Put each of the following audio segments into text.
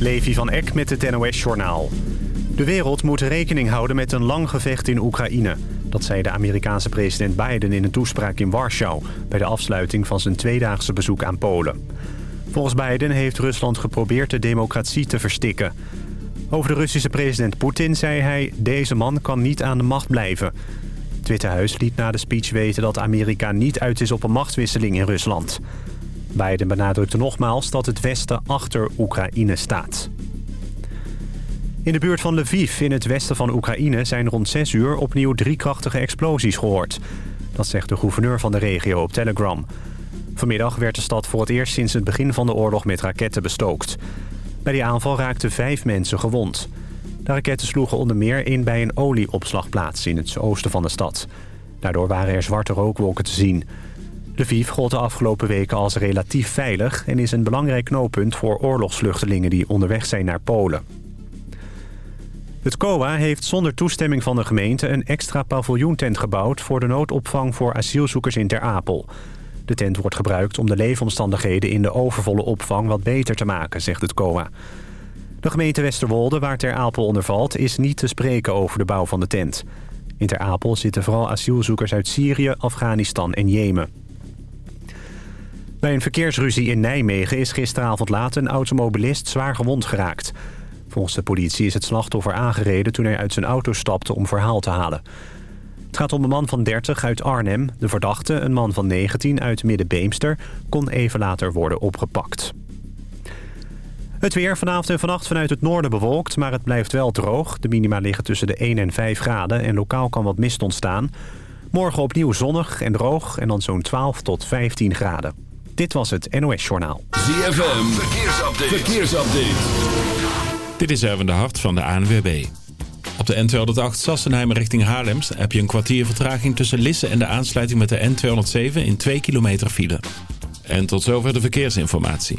Levi van Eck met het NOS-journaal. De wereld moet rekening houden met een lang gevecht in Oekraïne. Dat zei de Amerikaanse president Biden in een toespraak in Warschau... bij de afsluiting van zijn tweedaagse bezoek aan Polen. Volgens Biden heeft Rusland geprobeerd de democratie te verstikken. Over de Russische president Poetin zei hij... deze man kan niet aan de macht blijven. Het Witte Huis liet na de speech weten dat Amerika niet uit is op een machtswisseling in Rusland... Biden benadrukte nogmaals dat het Westen achter Oekraïne staat. In de buurt van Lviv in het westen van Oekraïne zijn rond 6 uur opnieuw drie krachtige explosies gehoord. Dat zegt de gouverneur van de regio op Telegram. Vanmiddag werd de stad voor het eerst sinds het begin van de oorlog met raketten bestookt. Bij die aanval raakten vijf mensen gewond. De raketten sloegen onder meer in bij een olieopslagplaats in het oosten van de stad. Daardoor waren er zwarte rookwolken te zien. Lviv gold de afgelopen weken als relatief veilig... en is een belangrijk knooppunt voor oorlogsvluchtelingen die onderweg zijn naar Polen. Het COA heeft zonder toestemming van de gemeente een extra paviljoentent gebouwd... voor de noodopvang voor asielzoekers in Ter Apel. De tent wordt gebruikt om de leefomstandigheden in de overvolle opvang wat beter te maken, zegt het COA. De gemeente Westerwolde, waar Ter Apel onder valt, is niet te spreken over de bouw van de tent. In Ter Apel zitten vooral asielzoekers uit Syrië, Afghanistan en Jemen. Bij een verkeersruzie in Nijmegen is gisteravond laat een automobilist zwaar gewond geraakt. Volgens de politie is het slachtoffer aangereden toen hij uit zijn auto stapte om verhaal te halen. Het gaat om een man van 30 uit Arnhem. De verdachte, een man van 19 uit Middenbeemster, kon even later worden opgepakt. Het weer vanavond en vannacht vanuit het noorden bewolkt, maar het blijft wel droog. De minima liggen tussen de 1 en 5 graden en lokaal kan wat mist ontstaan. Morgen opnieuw zonnig en droog en dan zo'n 12 tot 15 graden. Dit was het NOS Journaal. ZFM, verkeersupdate. verkeersupdate. Dit is Erwin de Hart van de ANWB. Op de N208 Sassenheim richting Haarlems heb je een kwartier vertraging tussen Lisse en de aansluiting met de N207 in 2 kilometer file. En tot zover de verkeersinformatie.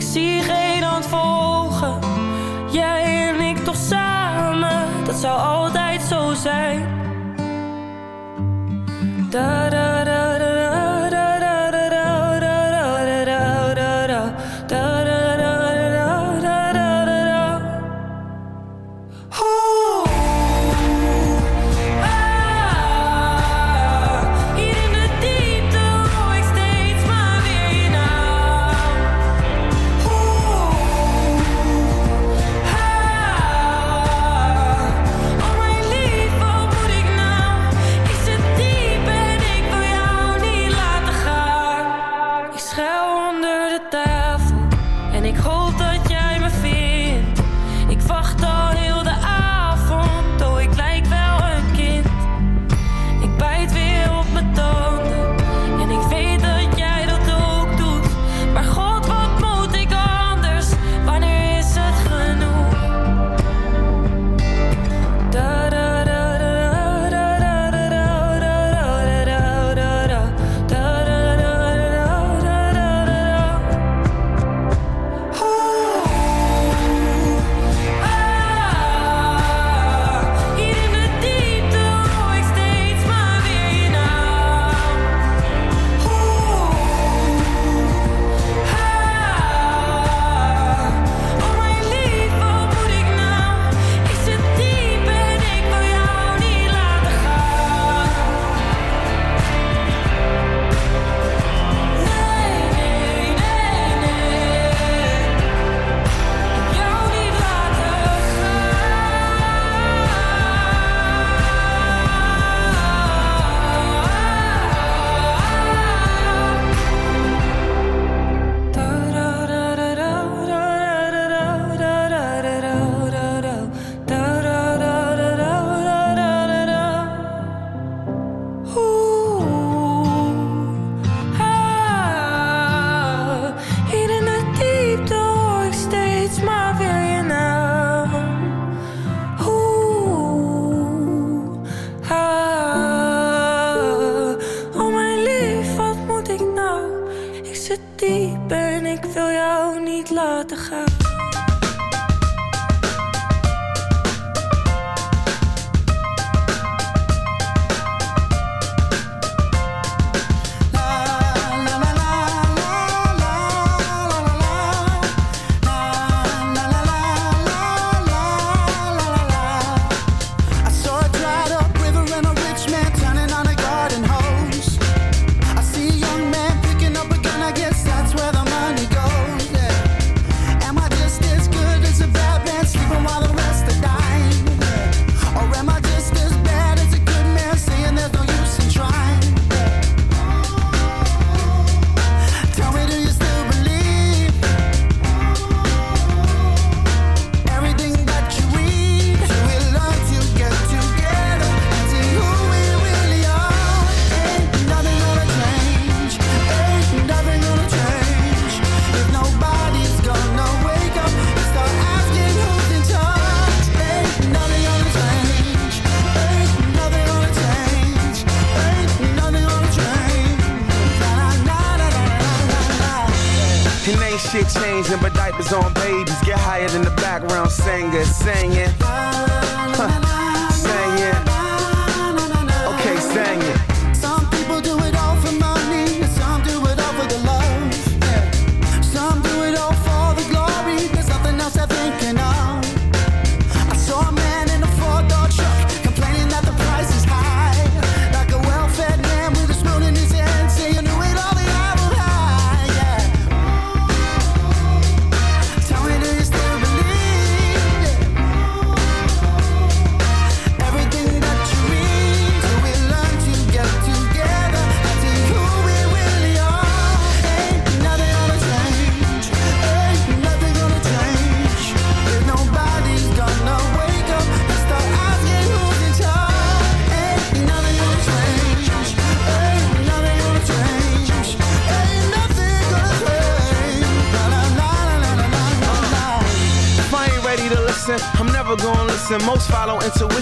Ik zie geen hand volgen. Jij en ik toch samen, dat zou altijd zo zijn. Ik wil jou niet laten gaan.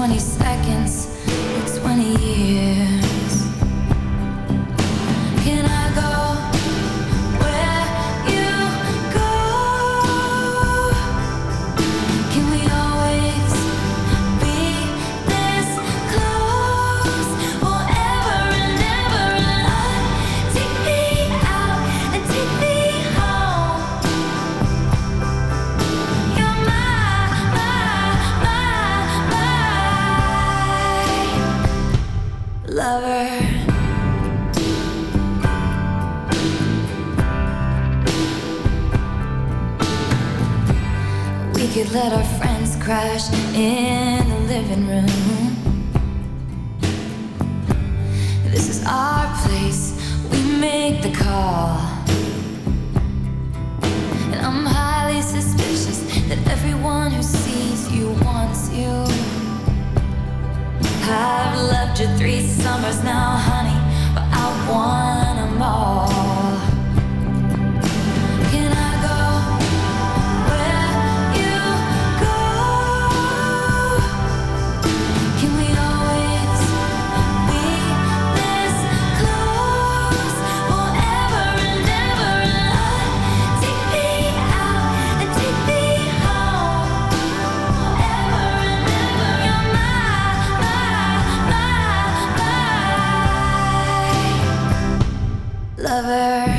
20 lover.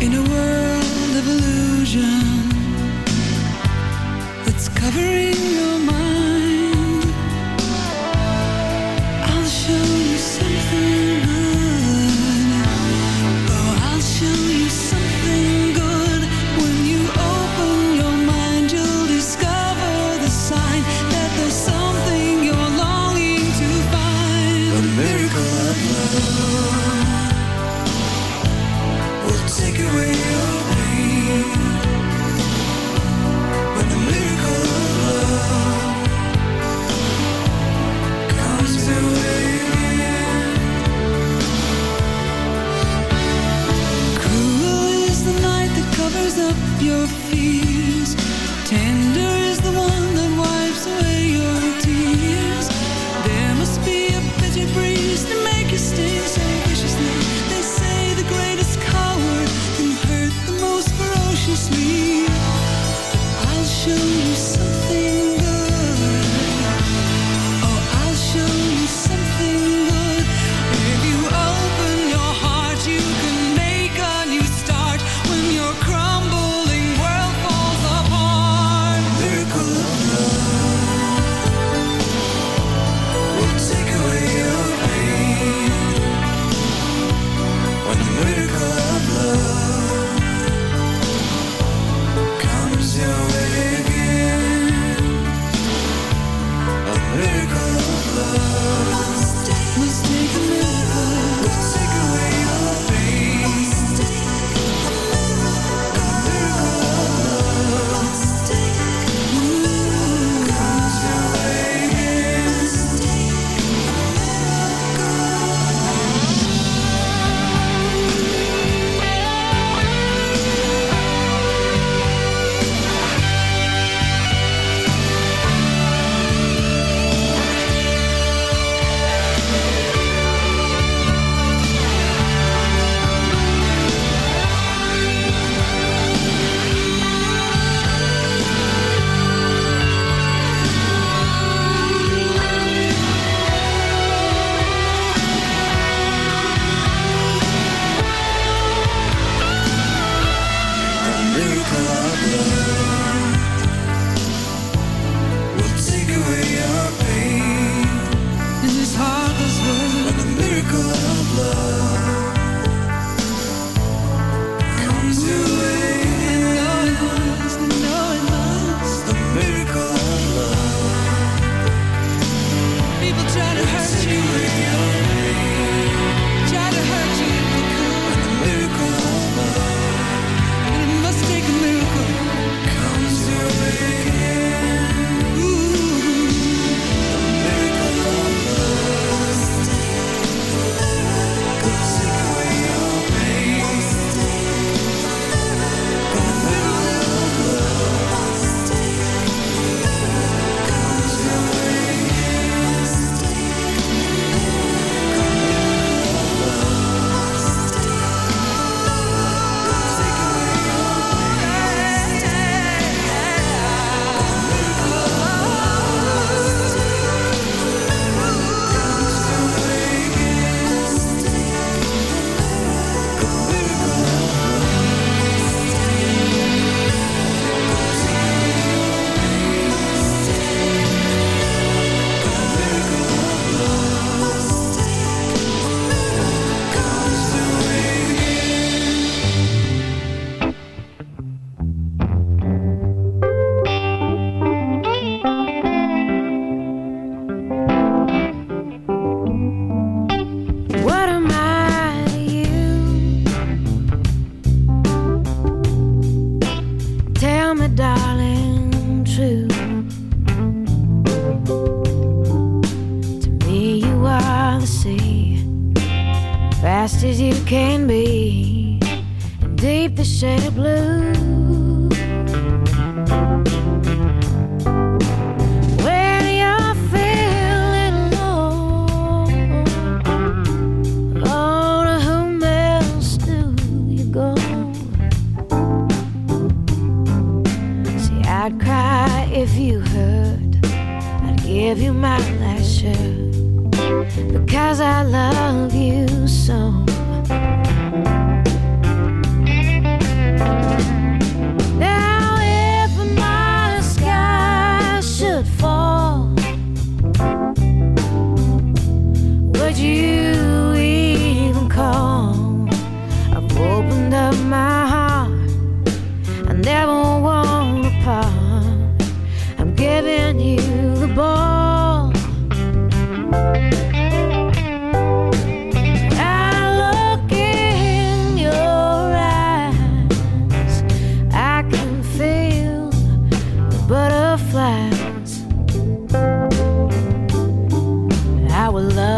In a world of illusion That's covering your mind. away.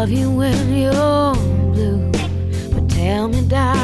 love you when you're blue. But tell me, darling.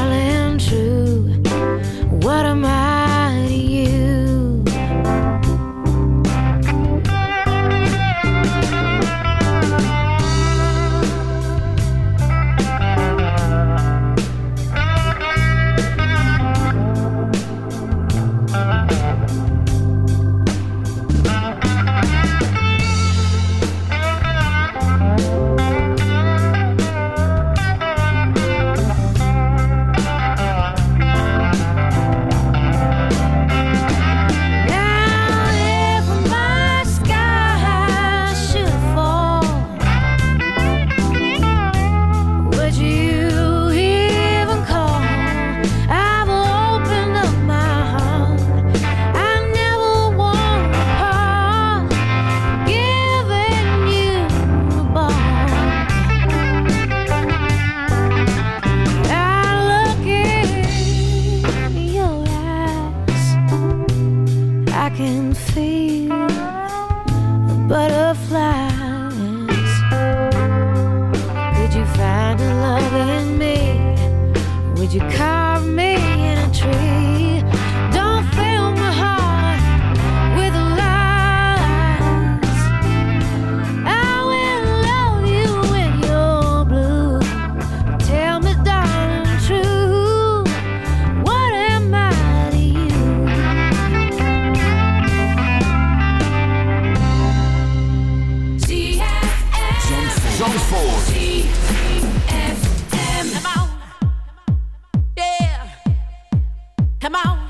Come on.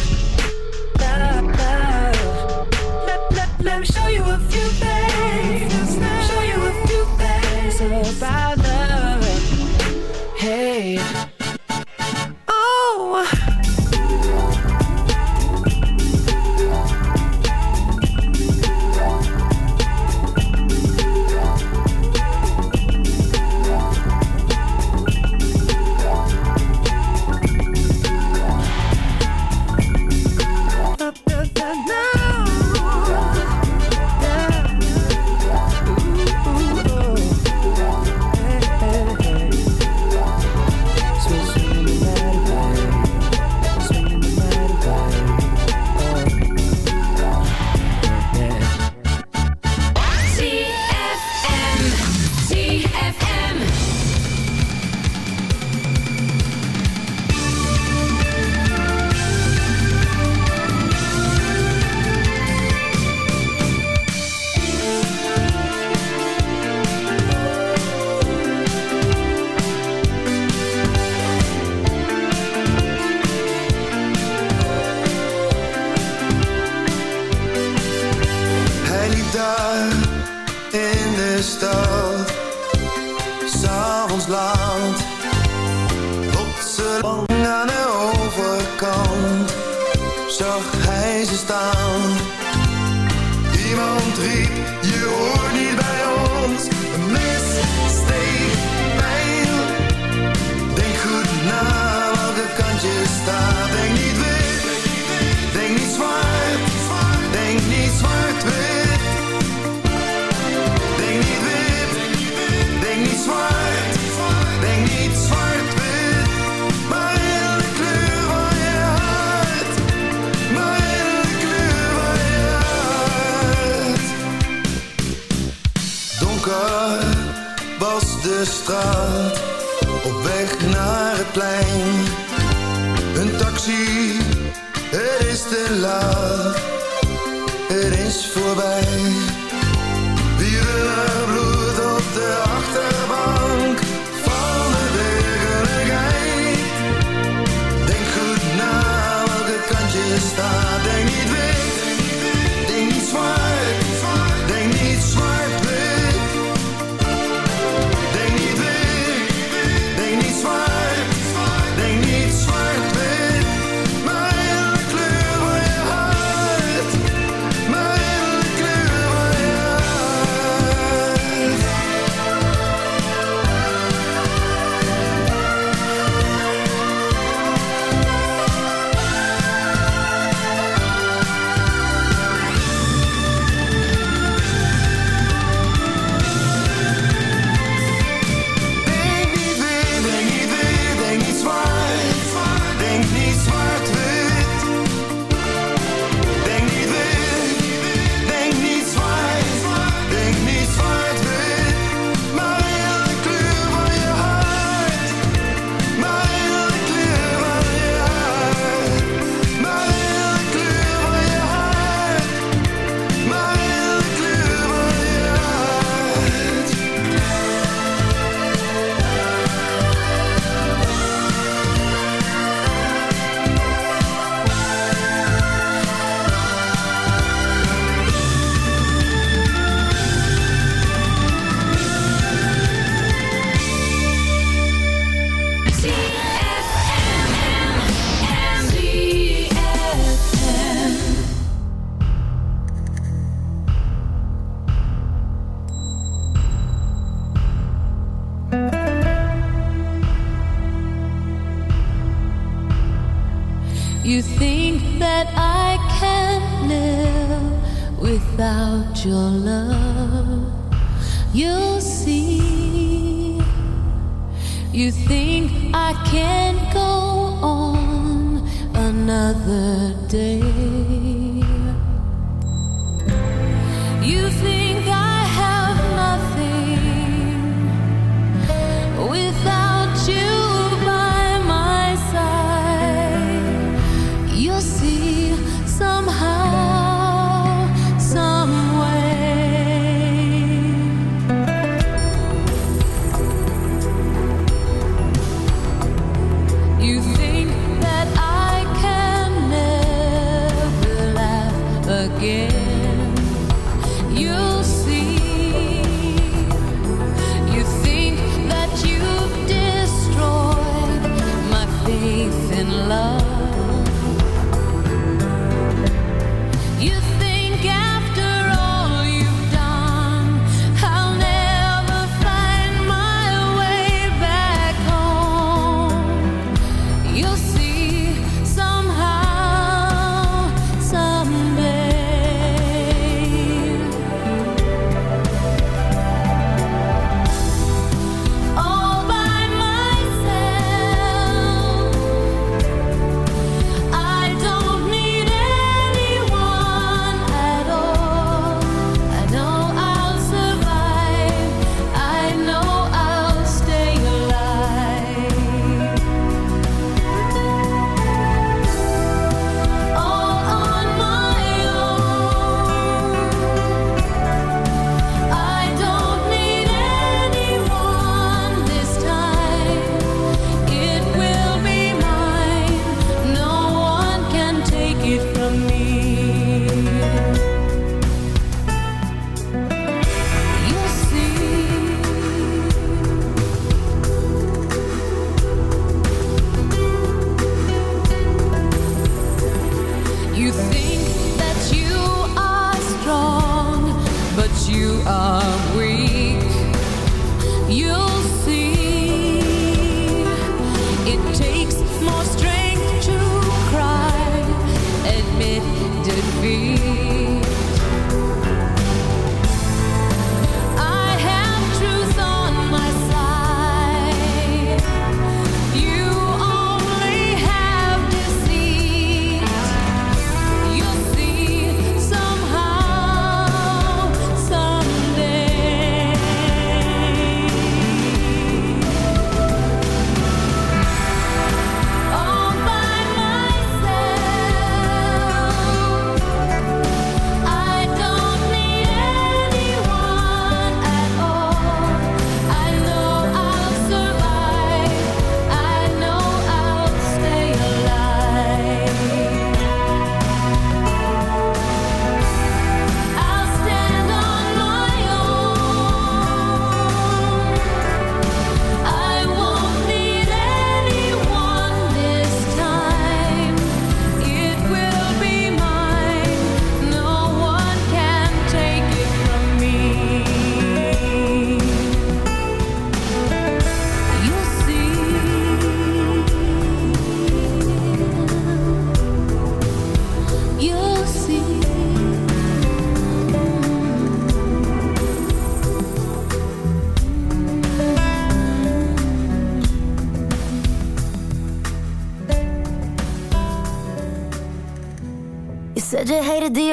You think that you are strong, but you are weak. You